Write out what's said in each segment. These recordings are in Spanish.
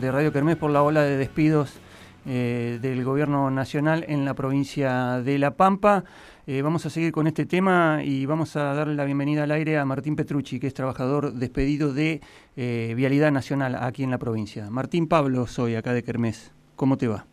de Radio Kermés por la ola de despidos eh, del gobierno nacional en la provincia de La Pampa. Eh, vamos a seguir con este tema y vamos a darle la bienvenida al aire a Martín Petrucci, que es trabajador despedido de eh, Vialidad Nacional aquí en la provincia. Martín Pablo, soy acá de Kermés. ¿Cómo te va?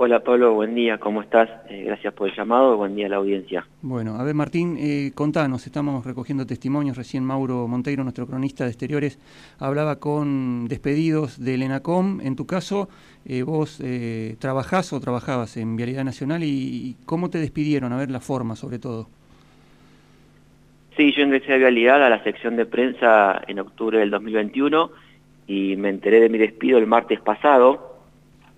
Hola Pablo, buen día, ¿cómo estás? Eh, gracias por el llamado, buen día a la audiencia. Bueno, a ver Martín, eh, contanos, estamos recogiendo testimonios, recién Mauro Monteiro, nuestro cronista de exteriores, hablaba con despedidos del ENACOM, en tu caso, eh, vos eh, trabajás o trabajabas en Vialidad Nacional y, y, ¿cómo te despidieron? A ver la forma sobre todo. Sí, yo ingresé a Vialidad a la sección de prensa en octubre del 2021 y me enteré de mi despido el martes pasado,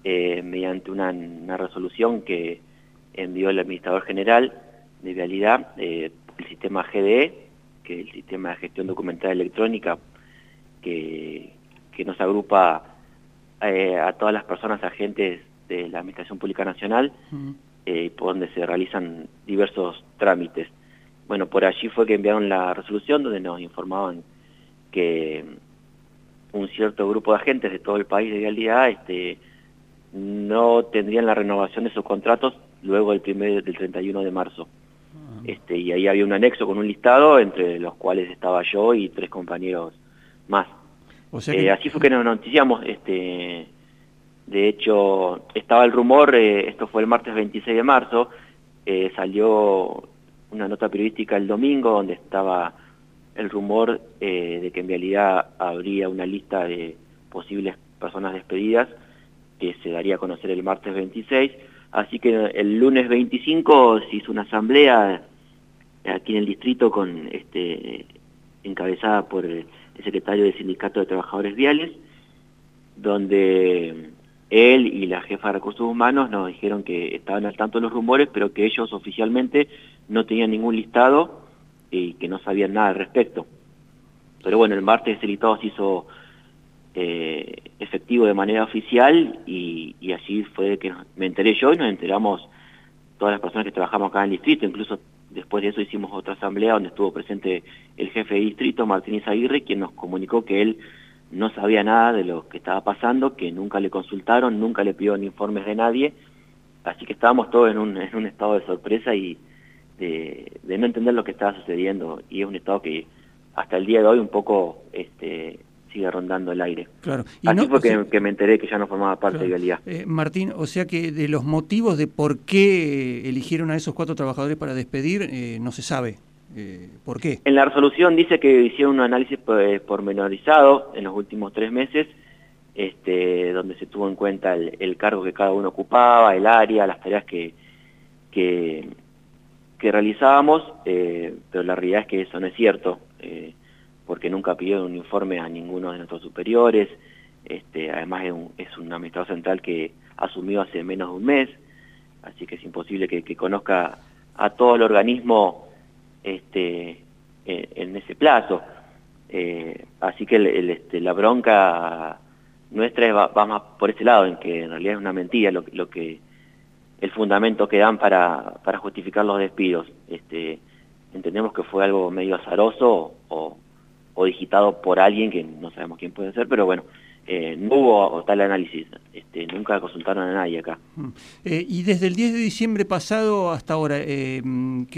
eh, mediante una, una, resolución que envió el administrador general de Vialidad, eh, el sistema GDE, que es el sistema de gestión documental electrónica, que, que nos agrupa eh, a todas las personas agentes de la Administración Pública Nacional, eh, por donde se realizan diversos trámites. Bueno, por allí fue que enviaron la resolución donde nos informaban que un cierto grupo de agentes de todo el país de vialidad este, no tendrían la renovación de sus contratos luego del primer del 31 de marzo. Uh -huh. Este, y ahí había un anexo con un listado entre los cuales estaba yo y tres compañeros más. O sea que... eh, así fue que nos noticiamos, este, de hecho estaba el rumor, eh, esto fue el martes 26 de marzo, eh, salió una nota periodística el domingo donde estaba el rumor de que en realidad habría una lista de posibles personas despedidas que se daría a conocer el martes 26, así que el lunes 25 se hizo una asamblea aquí en el distrito con este encabezada por el secretario del Sindicato de Trabajadores Viales, donde él y la jefa de Recursos Humanos nos dijeron que estaban al tanto de los rumores, pero que ellos oficialmente no tenían ningún listado y que no sabían nada al respecto. Pero bueno, el martes el listado se hizo eh, efectivo de manera oficial y, así fue que me enteré yo y nos enteramos todas las personas que trabajamos acá en el distrito, incluso después de eso hicimos otra asamblea donde estuvo presente el jefe de distrito, Martínez Aguirre, quien nos comunicó que él no sabía nada de lo que estaba pasando, que nunca le consultaron, nunca le pidieron informes de nadie, así que estábamos todos en un, en un estado de sorpresa y de, de no entender lo que estaba sucediendo, y es un estado que hasta el día de hoy un poco este, sigue rondando el aire. Claro. Y Así no, fue que, sea, que, me enteré que ya no formaba parte claro. de Vialidad. Eh, Martín, o sea que de los motivos de por qué eligieron a esos cuatro trabajadores para despedir, eh, no se sabe. Eh, ¿Por qué? En la resolución dice que hicieron un análisis pormenorizado en los últimos tres meses, este, donde se tuvo en cuenta el, el, cargo que cada uno ocupaba, el área, las tareas que, que, que realizábamos, eh, pero la realidad es que eso no es cierto. Eh, porque nunca pidió un informe a ninguno de nuestros superiores, este, además es un, es administrador central que asumió hace menos de un mes, así que es imposible que, conozca a todo el organismo este, en, ese plazo. Eh, así que este, la bronca nuestra va, más por ese lado, en que en realidad es una mentira lo, que el fundamento que dan para, justificar los despidos. Entendemos que fue algo medio azaroso o, o digitado por alguien que no sabemos quién puede ser, pero bueno, eh, no hubo tal análisis, este, nunca consultaron a nadie acá. Eh, y desde el 10 de diciembre pasado hasta ahora, eh,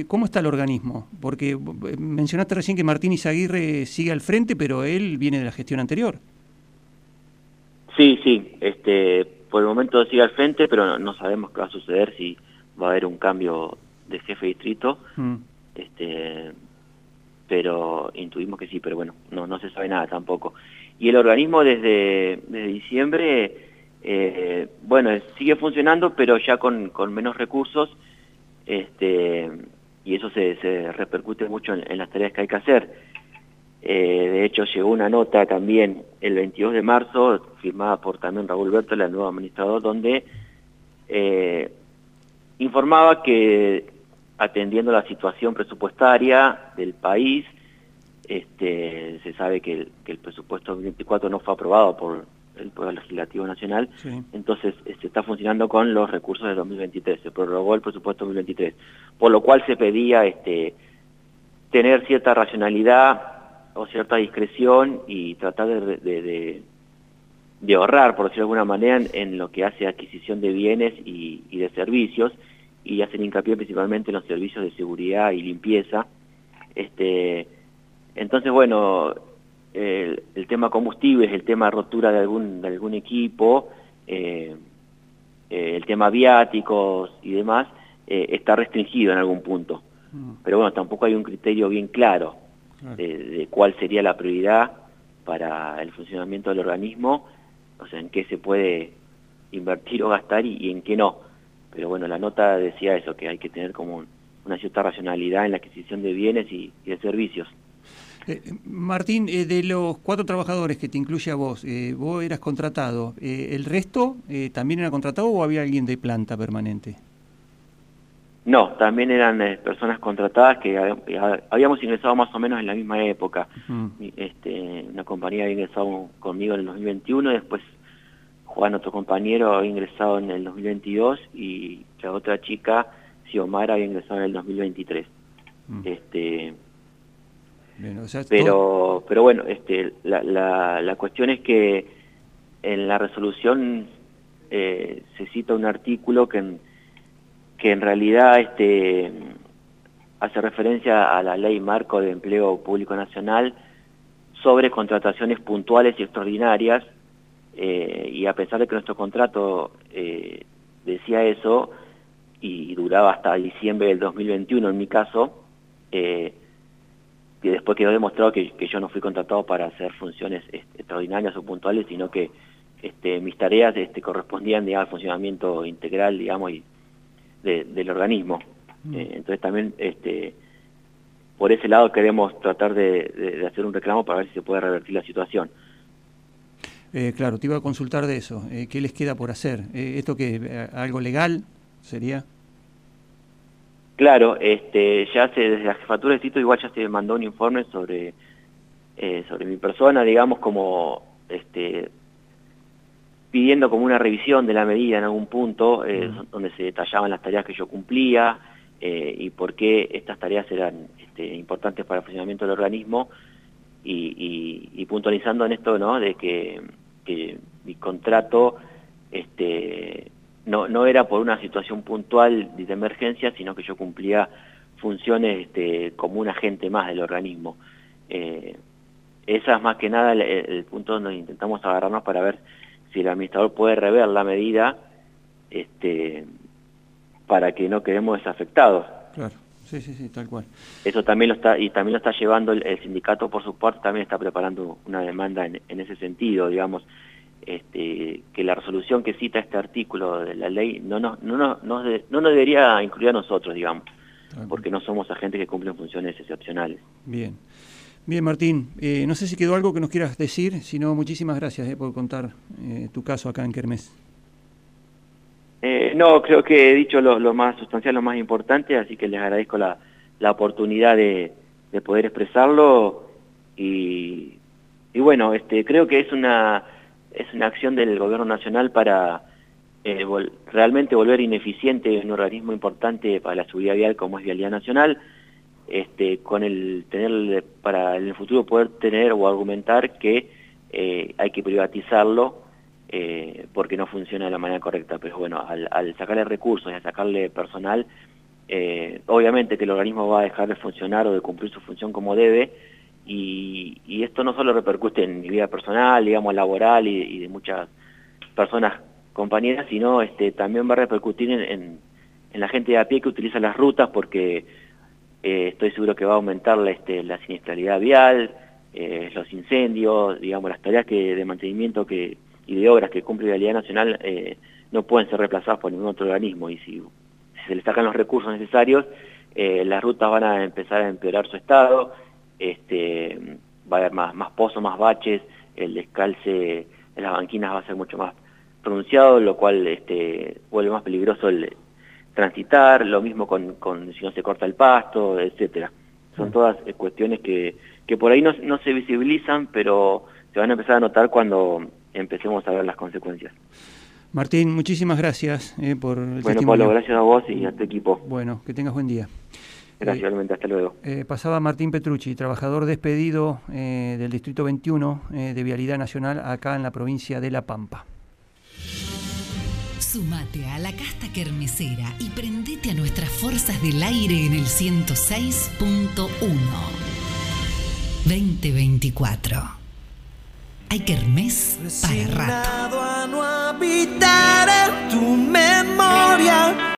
¿cómo está el organismo? Porque mencionaste recién que Martín Izaguirre sigue al frente, pero él viene de la gestión anterior. Sí, sí, este, por el momento sigue al frente, pero no, no sabemos qué va a suceder, si va a haber un cambio de jefe de distrito. Mm. Este, pero intuimos que sí, pero bueno, no, no se sabe nada tampoco. Y el organismo desde, desde diciembre, eh, bueno, sigue funcionando, pero ya con, con menos recursos, este, y eso se, repercute mucho en, en, las tareas que hay que hacer. Eh, de hecho, llegó una nota también el 22 de marzo, firmada por también Raúl Berto, el nuevo administrador, donde eh, informaba que atendiendo la situación presupuestaria del país. Este, se sabe que el, que el presupuesto 2024 no fue aprobado por el Poder Legislativo Nacional, sí. entonces se este, está funcionando con los recursos de 2023, se prorrogó el presupuesto 2023, por lo cual se pedía este, tener cierta racionalidad o cierta discreción y tratar de, de, de, de ahorrar, por decirlo de alguna manera, en, lo que hace adquisición de bienes y, de servicios, y hacen hincapié principalmente en los servicios de seguridad y limpieza. Este, entonces, bueno, el, tema combustibles, el tema rotura de algún, de algún equipo, eh, eh, el tema viáticos y demás, eh, está restringido en algún punto. Mm. Pero bueno, tampoco hay un criterio bien claro de cuál sería la prioridad para el funcionamiento del organismo o sea, en qué se puede invertir o gastar y, en qué no. Pero bueno, la nota decía eso, que hay que tener como una cierta racionalidad en la adquisición de bienes y, de servicios. Eh, Martín, eh, de los cuatro trabajadores que te incluye a vos, eh, vos eras contratado, ¿el resto también era contratado o había alguien de planta permanente? No, también eran personas contratadas que habíamos ingresado más o menos en la misma época. este, una compañía había ingresado conmigo en el 2021, después Juan, otro compañero, había ingresado en el 2022 y la otra chica, Xiomara, había ingresado en el 2023. Mm. Este, pero, pero bueno, este, la, la, la, cuestión es que en la resolución eh, se cita un artículo que en, que en realidad este, hace referencia a la Ley Marco de Empleo Público Nacional sobre contrataciones puntuales y extraordinarias, eh, y a pesar de que nuestro contrato eh, decía eso, y duraba hasta diciembre del 2021 en mi caso, eh, y después quedó demostrado que, yo no fui contratado para hacer funciones extraordinarias o puntuales, sino que este, mis tareas este, correspondían al funcionamiento integral, digamos, y del organismo. Mm. Eh, entonces también este, por ese lado queremos tratar de, hacer un reclamo para ver si se puede revertir la situación. Eh, claro, te iba a consultar de eso. Eh, ¿Qué les queda por hacer? ¿Esto que algo legal sería? Claro, este, ya se, desde la jefatura de sitio igual ya se mandó un informe sobre, sobre mi persona, digamos, como este, pidiendo como una revisión de la medida en algún punto, eh, donde se detallaban las tareas que yo cumplía eh, y por qué estas tareas eran este, importantes para el funcionamiento del organismo y, puntualizando en esto, ¿no? De que, mi contrato este, no, no era por una situación puntual de emergencia, sino que yo cumplía funciones este, como un agente más del organismo. Eh, esa es más que nada el punto donde intentamos agarrarnos para ver si el administrador puede rever la medida este, para que no quedemos desafectados. Sí, sí, sí, tal cual. Eso también lo está, y también lo está llevando el, sindicato por su parte, también está preparando una demanda en, ese sentido, digamos, este, que la resolución que cita este artículo de la ley no nos, no, no, no, no nos debería incluir a nosotros, digamos, porque no somos agentes que cumplen funciones excepcionales. Bien. Bien, Martín, eh, no sé si quedó algo que nos quieras decir, sino muchísimas gracias eh, por contar eh, tu caso acá en Kermés. No, creo que he dicho lo, más sustancial, lo más importante, así que les agradezco la, oportunidad de, poder expresarlo. Y, bueno, este, creo que es una, es una acción del gobierno nacional para realmente volver ineficiente un organismo importante para la seguridad vial como es Vialidad Nacional, este, con el tener para en el futuro poder tener o argumentar que eh, hay que privatizarlo eh, porque no funciona de la manera correcta. Pero bueno, al, sacarle recursos y al sacarle personal, eh, obviamente que el organismo va a dejar de funcionar o de cumplir su función como debe, y, esto no solo repercute en mi vida personal, digamos, laboral y, de muchas personas compañeras, sino este, también va a repercutir en, en la gente de a pie que utiliza las rutas porque eh, estoy seguro que va a aumentar la, este, la siniestralidad vial, eh, los incendios, digamos, las tareas que, de mantenimiento que, y de obras que cumple la Vialidad Nacional eh, no pueden ser reemplazadas por ningún otro organismo y si, se le sacan los recursos necesarios, las rutas van a empezar a empeorar su estado, este, va a haber más, más pozos, más baches, el descalce en las banquinas va a ser mucho más pronunciado, lo cual este, vuelve más peligroso el, transitar, lo mismo con, con si no se corta el pasto, etcétera. Son mm. todas eh, cuestiones que, que por ahí no, no se visibilizan, pero se van a empezar a notar cuando empecemos a ver las consecuencias. Martín, muchísimas gracias eh, por el Bueno, Pablo, gracias a vos y a tu equipo. Bueno, que tengas buen día. Gracias, igualmente. Hasta luego. pasaba Martín Petrucci, trabajador despedido del Distrito 21 de Vialidad Nacional acá en la provincia de La Pampa. Sumate a la casta kermesera y prendete a nuestras fuerzas del aire en el 106.1. 2024. Hay kermés para rato. a no habitar en tu memoria